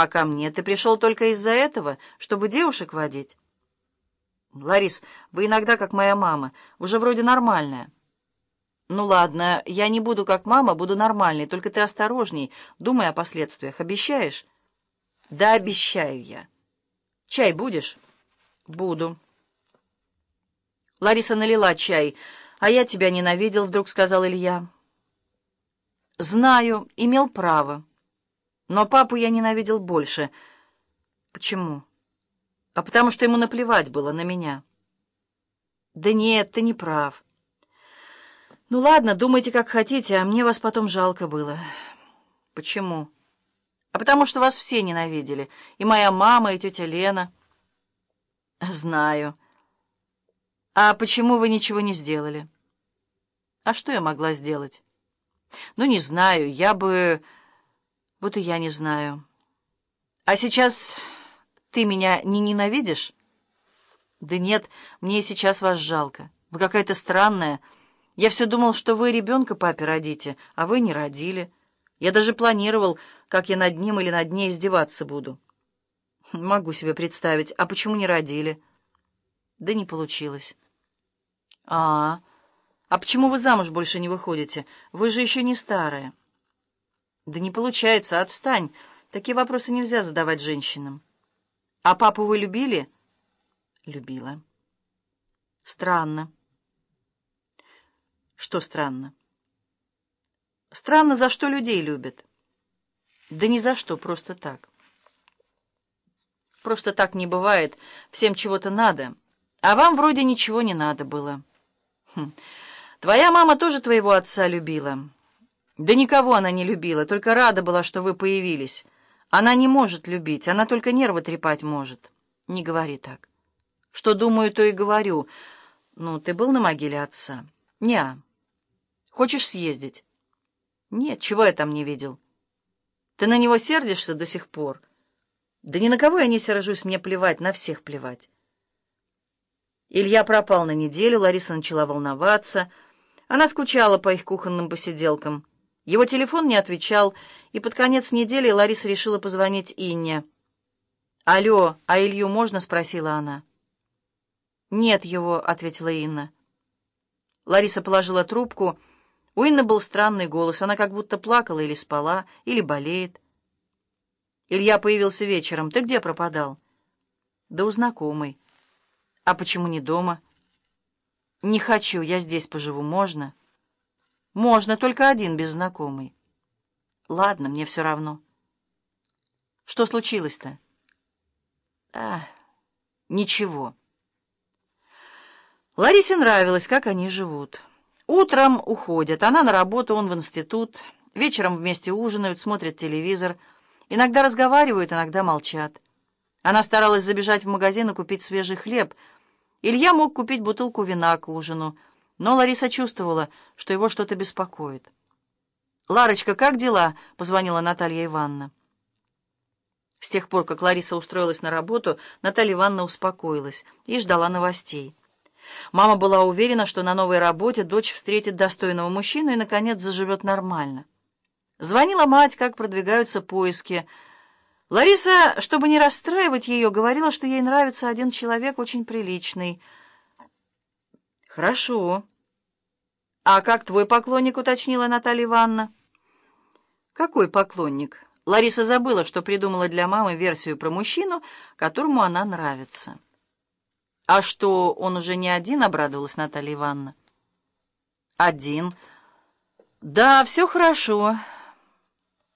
А ко мне ты пришел только из-за этого, чтобы девушек водить? Ларис, вы иногда как моя мама, уже вроде нормальная. Ну ладно, я не буду как мама, буду нормальной, только ты осторожней, думай о последствиях. Обещаешь? Да, обещаю я. Чай будешь? Буду. Лариса налила чай. «А я тебя ненавидел», — вдруг сказал Илья. «Знаю, имел право. Но папу я ненавидел больше. Почему? А потому что ему наплевать было на меня». «Да нет, ты не прав». «Ну ладно, думайте, как хотите, а мне вас потом жалко было». «Почему?» «А потому что вас все ненавидели. И моя мама, и тетя Лена». «Знаю». «А почему вы ничего не сделали?» «А что я могла сделать?» «Ну, не знаю, я бы...» «Вот и я не знаю». «А сейчас ты меня не ненавидишь?» «Да нет, мне сейчас вас жалко. Вы какая-то странная. Я все думал, что вы ребенка папе родите, а вы не родили. Я даже планировал, как я над ним или над ней издеваться буду». «Могу себе представить. А почему не родили?» «Да не получилось». «А, а почему вы замуж больше не выходите? Вы же еще не старая». «Да не получается, отстань. Такие вопросы нельзя задавать женщинам». «А папу вы любили?» «Любила». «Странно». «Что странно?» «Странно, за что людей любят». «Да ни за что, просто так». «Просто так не бывает. Всем чего-то надо. А вам вроде ничего не надо было». Хм. Твоя мама тоже твоего отца любила. Да никого она не любила, только рада была, что вы появились. Она не может любить, она только нервы трепать может. Не говори так. Что думаю, то и говорю. Ну, ты был на могиле отца? Неа. Хочешь съездить? Нет, чего я там не видел? Ты на него сердишься до сих пор? Да ни на кого я не сержусь, мне плевать, на всех плевать. Илья пропал на неделю, Лариса начала волноваться. Она скучала по их кухонным посиделкам. Его телефон не отвечал, и под конец недели Лариса решила позвонить Инне. «Алло, а Илью можно?» — спросила она. «Нет его», — ответила Инна. Лариса положила трубку. У Инны был странный голос. Она как будто плакала или спала, или болеет. Илья появился вечером. «Ты где пропадал?» «Да у знакомой». «А почему не дома?» «Не хочу, я здесь поживу. Можно?» «Можно, только один, без знакомой». «Ладно, мне все равно». «Что случилось-то?» «А, ничего». Ларисе нравилось, как они живут. Утром уходят, она на работу, он в институт. Вечером вместе ужинают, смотрят телевизор. Иногда разговаривают, иногда молчат. Она старалась забежать в магазин и купить свежий хлеб. Илья мог купить бутылку вина к ужину, но Лариса чувствовала, что его что-то беспокоит. «Ларочка, как дела?» — позвонила Наталья Ивановна. С тех пор, как Лариса устроилась на работу, Наталья Ивановна успокоилась и ждала новостей. Мама была уверена, что на новой работе дочь встретит достойного мужчину и, наконец, заживет нормально. Звонила мать, как продвигаются поиски — Лариса, чтобы не расстраивать ее, говорила, что ей нравится один человек очень приличный. «Хорошо. А как твой поклонник?» — уточнила Наталья Ивановна. «Какой поклонник?» Лариса забыла, что придумала для мамы версию про мужчину, которому она нравится. «А что, он уже не один?» — обрадовалась Наталья Ивановна. «Один. Да, все хорошо».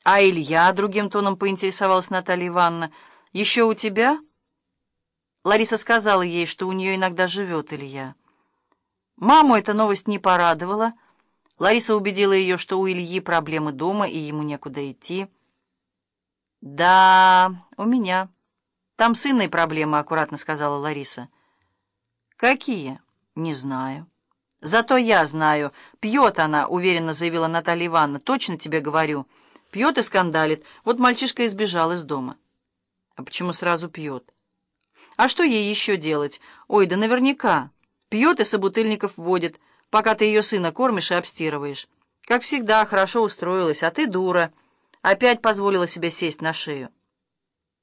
«А Илья?» — другим тоном поинтересовалась Наталья Ивановна. «Еще у тебя?» Лариса сказала ей, что у нее иногда живет Илья. Маму эта новость не порадовала. Лариса убедила ее, что у Ильи проблемы дома, и ему некуда идти. «Да, у меня. Там с Инной проблемы», — аккуратно сказала Лариса. «Какие?» «Не знаю». «Зато я знаю. Пьет она», — уверенно заявила Наталья Ивановна. «Точно тебе говорю». Пьет и скандалит. Вот мальчишка избежал из дома. А почему сразу пьет? А что ей еще делать? Ой, да наверняка. Пьет и собутыльников водит, пока ты ее сына кормишь и обстирываешь. Как всегда, хорошо устроилась, а ты дура. Опять позволила себе сесть на шею.